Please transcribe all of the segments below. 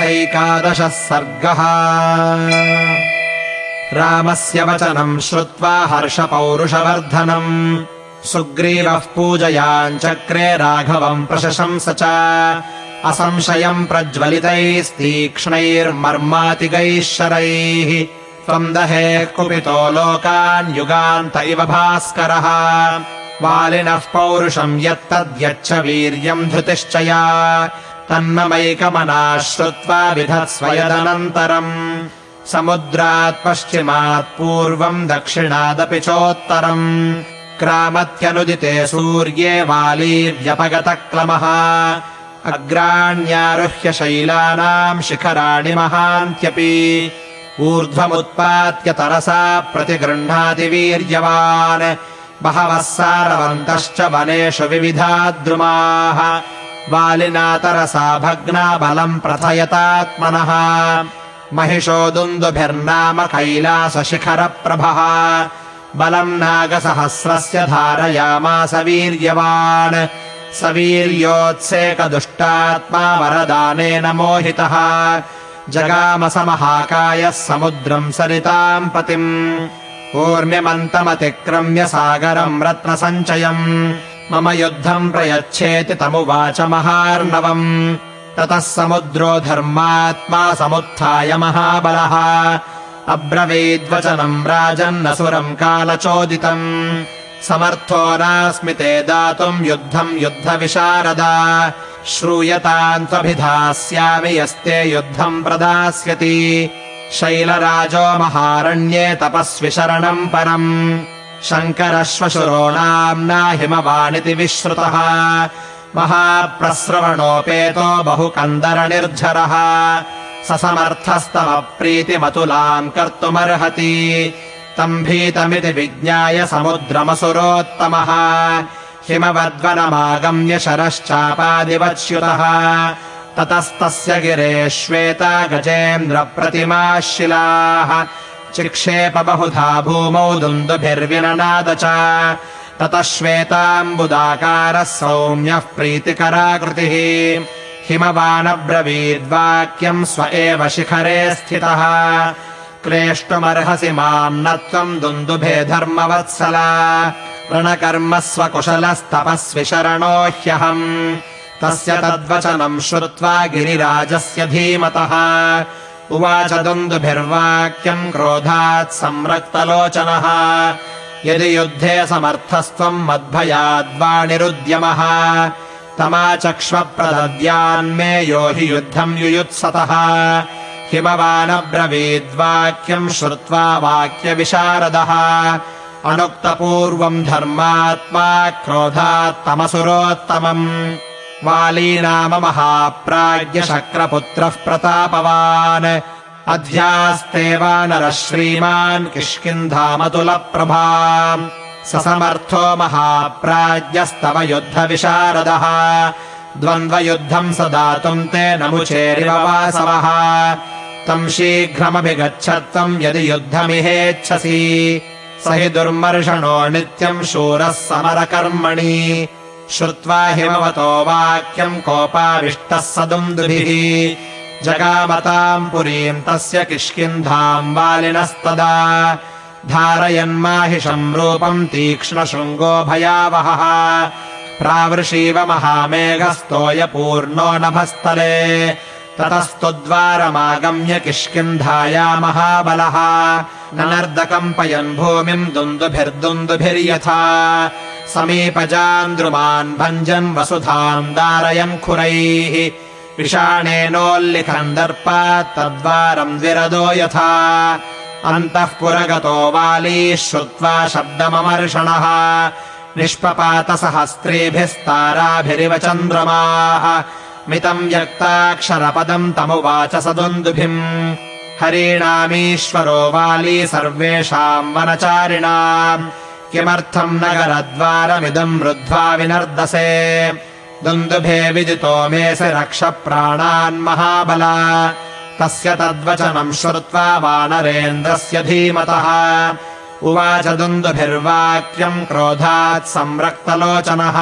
अथैकादशः सर्गः। रामस्य वचनम् श्रुत्वा हर्षपौरुषवर्धनम्। सुग्रीवः पूजयाञ्चक्रे राघवम् प्रशशंस च। असंशयम् प्रज्वलितैस्तीक्ष्णैर्मर्मातिगैः शरैः। त्वम् दहे कुपितो लोकान् युगान्त इव भास्करः। वालिनः पौरुषम् यत्तद्यच्छ वीर्यम् धृतिश्चया तन्ममैकमनाः श्रुत्वा विधत्स्वयदनन्तरम् समुद्रात् पश्चिमात् पूर्वम् दक्षिणादपि चोत्तरम्। क्रामत्यनुदिते सूर्ये वाली व्यपगतक्लमः अग्राण्यारुह्य शैलानाम् शिखराणि महान्त्यपि। ऊर्ध्वमुत्पात्य तरसा प्रतिगृह्णाति वीर्यवान् बहवः सारवन्तश्च वनेषु विविधाद्रुमाः। वालिना तरसा भग्ना बलम् प्रथयतात्मनः। महिषो दुन्दुभिर्नाम कैलासशिखरप्रभः बलम् नागसहस्रस्य धारयामास वीर्यवान्। स वीर्योत्सेकदुष्टात्मा वरदानेन मोहितः। जगामसमहाकायः समुद्रम् सरिताम् पतिम्। ऊर्म्यमन्तमतिक्रम्य सागरम् रत्नसञ्चयम् मम युद्धम् प्रयच्छेति तमुवाच महार्णवम्। ततः समुद्रो धर्मात्मा समुत्थाय महाबलः। अब्रवीद्वचनम् राजन्नसुरम् कालचोदितम्। समर्थो नास्मि ते दातुम् युद्धम् युद्धविशारदा। श्रूयताम् त्वभिधास्यामि यस्ते युद्धम् प्रदास्यति। शैलराजो महारण्ये तपस्वि शरणम् परम् शङ्करश्वशुरो नाम्ना हिमवानिति विश्रुतः। महाप्रस्रवणोपेतो बहुकन्दरनिर्झरः। स समर्थस्तव कर्तुमर्हति। तम् भीतमिति विज्ञाय समुद्रमसुरोत्तमः। हिमवद्वनमागम्य शरश्चापादिवच्युतः। ततस्तस्य गिरे श्वेता गजेन्द्रप्रतिमाः शिलाः चिक्षेप बहुधा भूमौ दुन्दुभिर्विननाद च ततः श्वेताम्बुदाकारः सौम्यः प्रीतिकराकृतिः। हिमवानब्रवीद्वाक्यम् स्व एव शिखरे स्थितः। क्लेष्टुमर्हसि माम् न त्वम् दुन्दुभे धर्मवत्सला रणकर्म स्वकुशलस्तपस्वि शरणो ह्यहम्। तस्य तद्वचनम् श्रुत्वा गिरिराजस्य धीमतः उवाच दुन्दुभिर्वाक्यम् क्रोधात् संरक्तलोचनः। यदि युद्धे समर्थस्त्वम् मद्भयाद्वाणिरुद्यमः तमाचक्ष्वप्रदद्यान्मे यो हि युद्धम् युयुत्सतः। हिमवानब्रवीद्वाक्यम् श्रुत्वा वाक्यविशारदः। अनुक्तपूर्वम् धर्मात्मा क्रोधात्तमसुरोत्तमम् वाली नाम महाप्राज्ञशक्रपुत्रः प्रतापवान्। अध्यास्ते वानरः श्रीमान् किष्किन्धामतुलप्रभा स समर्थो महाप्राज्ञस्तव युद्धविशारदः। द्वन्द्वयुद्धम् स दातुम् ते नमुचेरिव वासवः। तम् शीघ्रमभिगच्छत्वम् यदि युद्धमिहेच्छसि। स हि दुर्मर्षणो नित्यम् शूरः समरकर्मणि श्रुत्वा हिमवतो वाक्यम् कोपाविष्टः स दुन्दुभिः जगामताम् पुरीम् तस्य किष्किन्धाम् वालिनस्तदा धारयन्माहिषम् रूपम् तीक्ष्णशृङ्गो भयावहः। प्रावृषीव महामेघस्तोयपूर्णो नभस्तले ततस्तुद्वारमागम्य किष्किन्धाया महाबलः। ननर्दकम्पयन् भूमिम् दुन्दुभिर्दुन्दुभिर्यथा समीपजान्द्रुमान् भञ्जन् वसुधाम् दारयन् खुरैः। विषाणेनोल्लिखन् दर्पात् तद्वारम् द्विरदो यथा। अन्तः पुरगतो वाली श्रुत्वा शब्दममर्षणः। निष्पपातसहस्त्रीभिस्ताराभिरिव चन्द्रमाः। मितम् व्यक्ताक्षरपदम् तमुवाच स दुन्दुभिम् हरीणामीश्वरो वाली सर्वेषाम् वनचारिणाम् किमर्थम् नगरद्वारमिदम् रुद्ध्वा विनर्दसे? दुन्दुभे विदितो मेऽसि रक्ष प्राणान् महाबला। तस्य तद्वचनम् श्रुत्वा वानरेन्द्रस्य धीमतः। उवाच दुन्दुभिर्वाक्यम् क्रोधात् संरक्तलोचनः।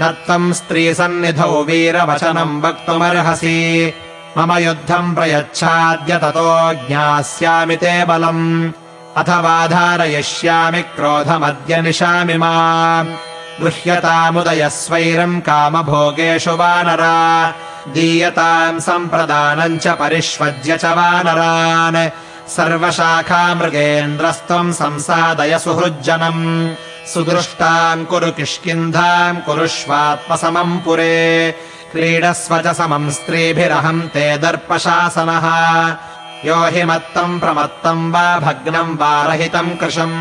न त्वम् स्त्रीसन्निधौ वीरवचनम् वक्तुमर्हसि। मम युद्धम् प्रयच्छाद्य ततो ज्ञास्यामि ते बलम् अथवा धारयिष्यामि क्रोधमद्य निशामि मा गृह्यतामुदयः स्वैरम् कामभोगेषु वानरा। दीयताम् सम्प्रदानम् च परिष्वज्य च वानरान्। सर्वशाखामृगेन्द्रस्त्वम् संसादय सुहृज्जनम्। सुदृष्टाम् कुरु किष्किन्धाम् कुरुष्वात्मसमम् पुरे। क्रीडस्व च समम् स्त्रीभिरहम् ते दर्पशासनः यो हि मत्तम् प्रमत्तम् वा भग्नम् वा रहितम् कृशम्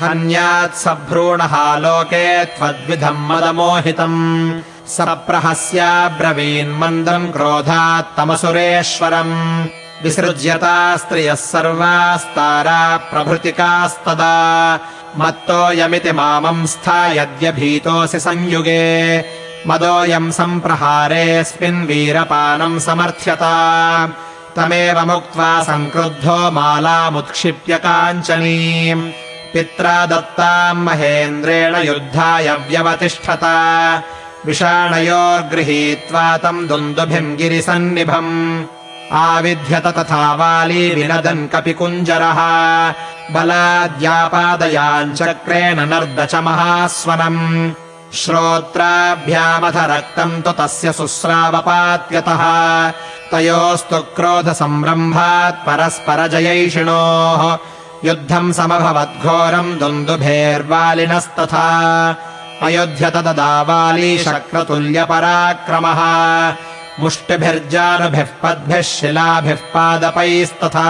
हन्यात् सभ्रूणः लोके त्वद्विधम् मदमोहितम्। स प्रहस्याब्रवीन्मन्दम् क्रोधात्तमसुरेश्वरम् विसृज्यता स्त्रियः सर्वास्तारा प्रभृतिकास्तदा। मत्तोऽयमिति मामंस्था यद्यभीतोऽसि संयुगे। मदोऽयम् सम्प्रहारेऽस्मिन् वीरपानम् समर्थ्यता तमेव मुक्त्वा सङ्क्रुद्धो मालामुत्क्षिप्य काञ्चनीम्। पित्रा दत्ताम् महेन्द्रेण युद्धाय व्यवतिष्ठता। विषाणयोर्गृहीत्वा तम् दुन्दुभिम् गिरिसन्निभम्। आविध्यत तथा वाली विनदन् कपिकुञ्जरः। बलाद्यापादयाञ्चक्रेण नर्द महास्वनम् श्रोत्राभ्यामथ रक्तम् तु तस्य शुश्रावपात्यतः तयोस्तु क्रोधसम्रम्भात् परस्परजयैषिणोः। युद्धम् समभवद्घोरम् दुन्दुभेर्वालिनस्तथा। अयोध्यत तदा वाली शक्रतुल्यपराक्रमः। मुष्टिभिर्जानुभिः पद्भिः शिलाभिः पादपैस्तथा।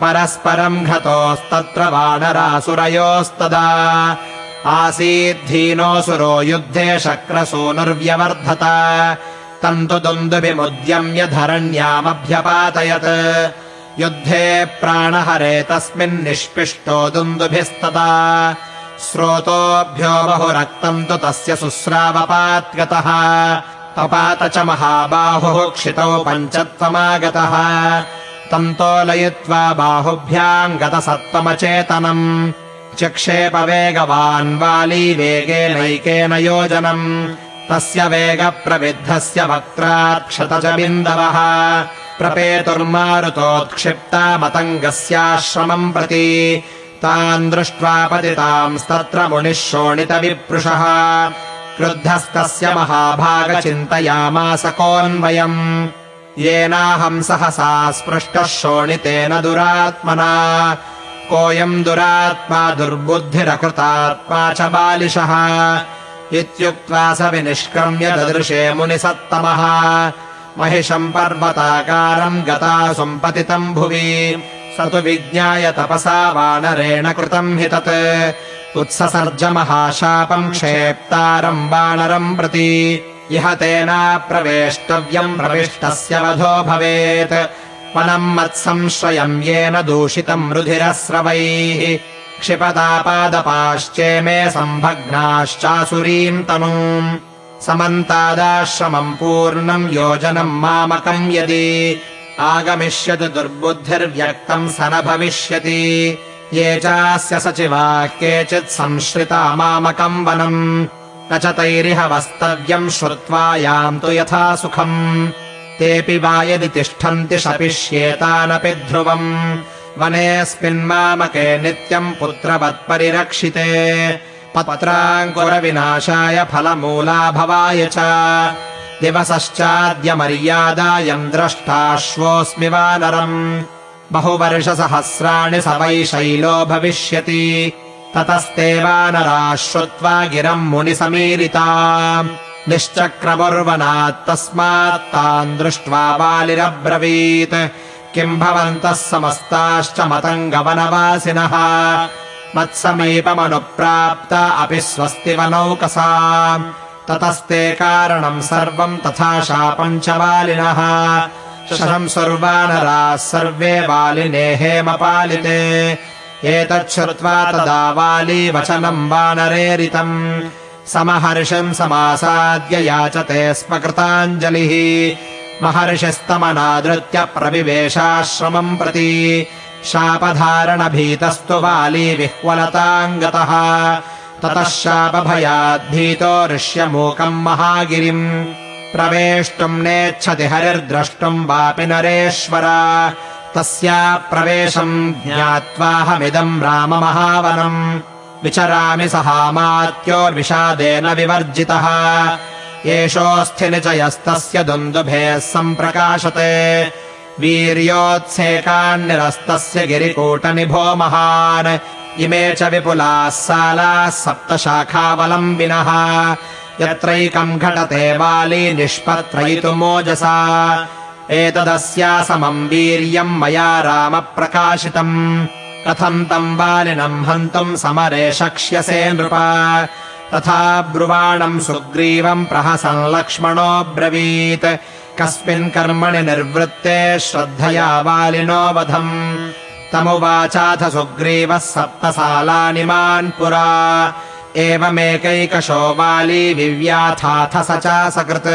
परस्परम् घतोस्तत्र वानरासुरयोस्तदा आसीद्धीनोऽसुरो युद्धे शक्रसूनुर्व्यवर्धत। तम् दुन्दुभिमुद्यम्य धरण्यामभ्यपातयत् युद्धे प्राणहरे तस्मिन्निष्पिष्टो दुन्दुभिस्तदा। स्रोतोऽभ्यो बहुरक्तम् तु तस्य शुश्रावपात्यतः पपात च महाबाहुः क्षितौ पञ्चत्वमागतः। तम् तोलयित्वा बाहुभ्याम् गतसत्त्वमचेतनम् चक्षेपवेगवान् वाली वेगेनैकेन योजनम्। तस्य वेगप्रविद्धस्य वक्त्राक्षत च बिन्दवः प्रपेतुर्मारुतोत्क्षिप्ता मतङ्गस्याश्रमम् प्रति। तान् दृष्ट्वा पतितांस्तत्र मुनिः शोणितविप्रुषः। क्रुद्धस्तस्य महाभागचिन्तयामास कोऽन्वयम्। येनाहम् सहसा स्पृष्टः शोणितेन दुरात्मना कोऽयम् दुरात्मा दुर्बुद्धिरकृतात्मा च बालिशः इत्युक्त्वा स विनिष्क्रम्य ददृशे मुनिसत्तमः। महिषम् पर्वताकारम् गता सम्पतितम् भुवि। स तु विज्ञाय तपसा वानरेण कृतम् हि तत्। उत्ससर्जमहाशापम् क्षेप्तारम् वानरम् प्रति। इह तेनाप्रवेष्टव्यम् प्रविष्टस्य वधो भवेत् वनम् मत्संश्रयम् येन दूषितम् रुधिरस्रवैः। क्षिपदापादपाश्चे मे सम्भग्नाश्चासुरीम् तनूम्। समन्तादाश्रमम् पूर्णम् योजनम् मामकम् यदि आगमिष्यति दुर्बुद्धिर्व्यक्तम् स न भविष्यति। ये चास्य सचिवाः केचित् संश्रिता मामकम् वनम्। न च तैरिह वस्तव्यम् श्रुत्वा यान्तु यथा सुखम् तेऽपि वा यदि तिष्ठन्ति शपिष्येतानपि ध्रुवम्। वनेऽस्मिन्मामके नित्यम् पुत्रवत्परिरक्षिते। पत्राङ्कुरविनाशाय फलमूलाभवाय च। दिवसश्चाद्य मर्यादायम् द्रष्टाश्वोऽस्मि वानरम्। बहुवर्षसहस्राणि स वै शैलो भविष्यति। ततस्ते वानराः श्रुत्वा गिरम् मुनिसमीरिता निश्चक्रमुर्वनात्तस्मात् तान् दृष्ट्वा वालिरब्रवीत् किम् भवन्तः समस्ताश्च मतङ्गवनवासिनः मत्समीपमनुप्राप्त अपि स्वस्ति वनौकसा ततस्ते कारणम् सर्वम् तथा शापम् च वालिनः शशंसुर्वानराः सर्वे वालिने हेमपालिते। एतच्छ्रुत्वा तदा वाली वचनम् वानरेरितम् समहर्षम् समासाद्य याचते स्म कृताञ्जलिः। महर्षिस्तमनादृत्य प्रविवेशाश्रमम् प्रति शापधारणभीतस्तु वाली विह्वलताम् गतः ततः शापभयाद्भीतो ऋष्यमूकम् महागिरिम्। प्रवेष्टुम् नेच्छति हरिर्द्रष्टुम् वापि नरेश्वर। तस्या प्रवेशम् ज्ञात्वाहमिदम् राममहावनम् विचरामि सहामात्योर्विषादेन विवर्जितः। एषोऽस्थि निचयस्तस्य दुन्दुभेः सम्प्रकाशते। वीर्योत्सेकान्निरस्तस्य गिरिकूटनिभो महान्। इमे च विपुलाः सालाः सप्तशाखावलम्बिनः। यत्रैकम् घटते वाली निष्पत्रयितुमोजसा एतदस्या समम् वीर्यम् मया रामप्रकाशितम् कथम् तम् वालिनम् हन्तुम् समरे शक्ष्यसे नृप। तथा ब्रुवाणम् सुग्रीवम् प्रहसन् लक्ष्मणोऽब्रवीत् कस्मिन् कर्मणि निर्वृत्ते श्रद्धया वालिनो वधम्। तमुवाचाथ सुग्रीवः सप्तसालानि मान् पुरा। एवमेकैकशो वाली विव्याथाथ स च सकृत्।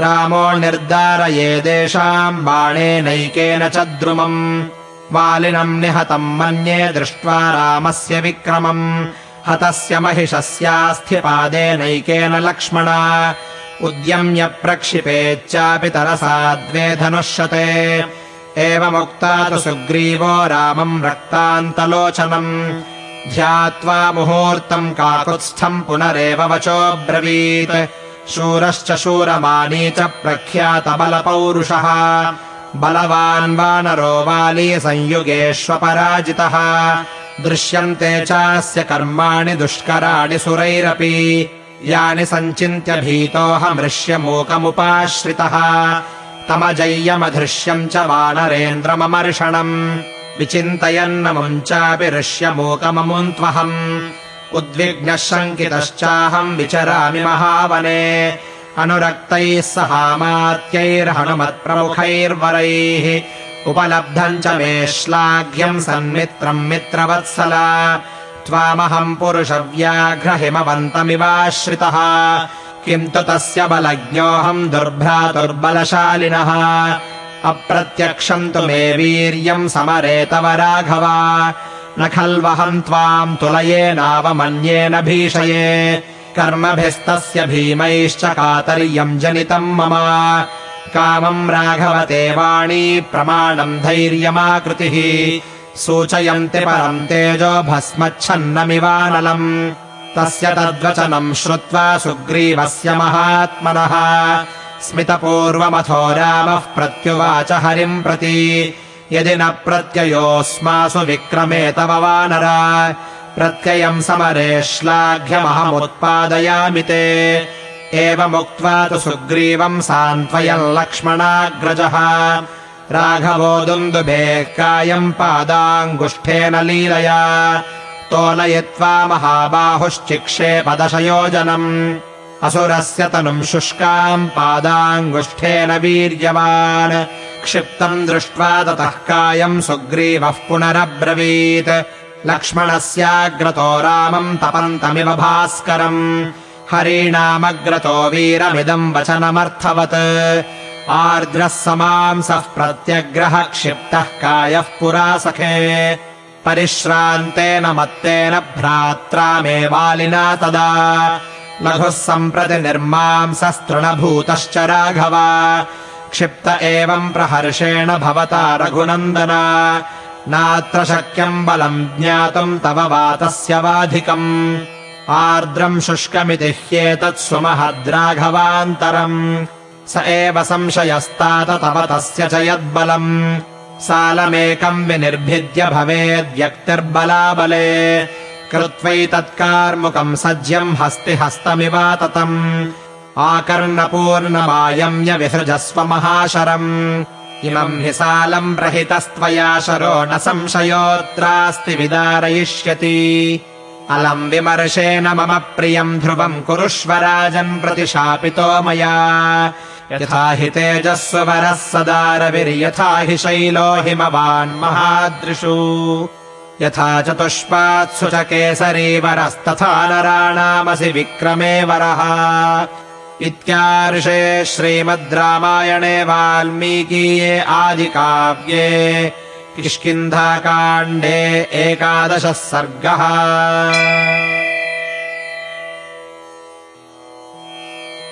रामो निर्दारयेदेषाम् बाणेनैकेन च द्रुमम् वालिनम् निहतम् मन्ये दृष्ट्वा रामस्य विक्रमम्। हतस्य महिषस्यास्थ्यपादेनैकेन लक्ष्मण। उद्यम्य प्रक्षिपेच्चापि तरसा द्वे धनुष्यते। एवमुक्ता तु सुग्रीवो रामम् रक्तान्तलोचनम्। ध्यात्वा मुहूर्तम् काकुत्स्थम् पुनरेव वचोऽब्रवीत् शूरश्च शूरमानी च प्रख्यातबलपौरुषः बलवान् वानरो वाली संयुगेष्वपराजितः। दृश्यन्ते चास्य कर्माणि दुष्कराणि सुरैरपि। यानि सञ्चिन्त्य भीतोऽहमृश्यमूकमुपाश्रितः तमजय्यमधृश्यम् च वानरेन्द्रममर्षणम्। विचिन्तयन्न मुञ्चापि ऋष्यमूकममुन्त्वहम्। उद्विग्नः शङ्कितश्चाहम् विचरामि महावने अनुरक्तैः सहामात्यैर्हनुमत्प्रमुखैर्वरैः उपलब्धम् च मे श्लाघ्यम् सन्मित्रम् मित्रवत्सला। त्वामहम् पुरुषव्याघ्रहिमवन्तमिवाश्रितः। किम् तु तस्य बलज्ञोऽहम् दुर्भ्रातुर्बलशालिनः। अप्रत्यक्षम् तु मे वीर्यम् समरे तव राघव। न खल्वहम् त्वाम् तुलयेनावमन्येन भीषये कर्मभिस्तस्य भीमैश्च कातर्यम् जनितम् मम। कामम् राघवते वाणी प्रमाणम् धैर्यमाकृतिः। सूचयन्ति परम् तेजो भस्मच्छन्नमिवानलम्। तस्य तद्वचनम् श्रुत्वा सुग्रीवस्य महात्मनः। स्मितपूर्वमथो रामः प्रत्युवाच हरिम् प्रति। यदि न प्रत्ययोऽस्मासु विक्रमे तव वानर प्रत्ययम् समरे श्लाघ्यमहमुत्पादयामि ते। एवमुक्त्वा तु सुग्रीवम् सान्त्वयम् लक्ष्मणाग्रजः। राघवो दुन्दुभेः कायम् पादाङ्गुष्ठेन लीलया। तोलयित्वा महाबाहुश्चिक्षेपदशयोजनम् असुरस्य तनुम् शुष्काम् पादाङ्गुष्ठेन वीर्यवान्। क्षिप्तम् दृष्ट्वा ततः कायम् सुग्रीवः पुनरब्रवीत् लक्ष्मणस्याग्रतो रामम् तपन्तमिव भास्करम्। हरीणामग्रतो वीरमिदम् वचनमर्थवत्। आर्द्रः समांसः प्रत्यग्रह क्षिप्तः कायः पुरा सखे। परिश्रान्तेन मत्तेन भ्रात्रा मे वालिना तदा। लघुः सम्प्रति निर्मांसस्तृणभूतश्च राघव। क्षिप्त एवम् प्रहर्षेण भवता रघुनन्दन नात्र शक्यम् बलम् ज्ञातुम् तव वातस्य वाधिकम्। आर्द्रम् शुष्कमिति ह्येतत् सुमहद्राघवान्तरम्। स एव संशयस्तात तव तस्य च यद्बलम्। सालमेकम् विनिर्भिद्य भवेद्व्यक्तिर्बलाबले कृत्वैतत्कार्मुकम् सज्यम् हस्ति हस्तमिवाततम् आकर्णपूर्णमायम्य विसृजस्व महाशरम् इमम् हि सालम् प्रहितस्त्वया शरो न संशयोऽत्रास्ति विदारयिष्यति। अलम् विमर्शेन मम प्रियम् ध्रुवम् कुरुष्व राजन् प्रतिशापितो मया। यथा हि तेजस्वरः सदारविर्यथा हि शैलो हिमवान् महादृशु यथा चतुष्पात्सु च केसरीवरस्तथा नराणामसि विक्रमे वरः इत्यार्षे श्रीमद् रामायणे वाल्मीकीये आदिकाव्ये किष्किन्धाकाण्डे एकादशः सर्गः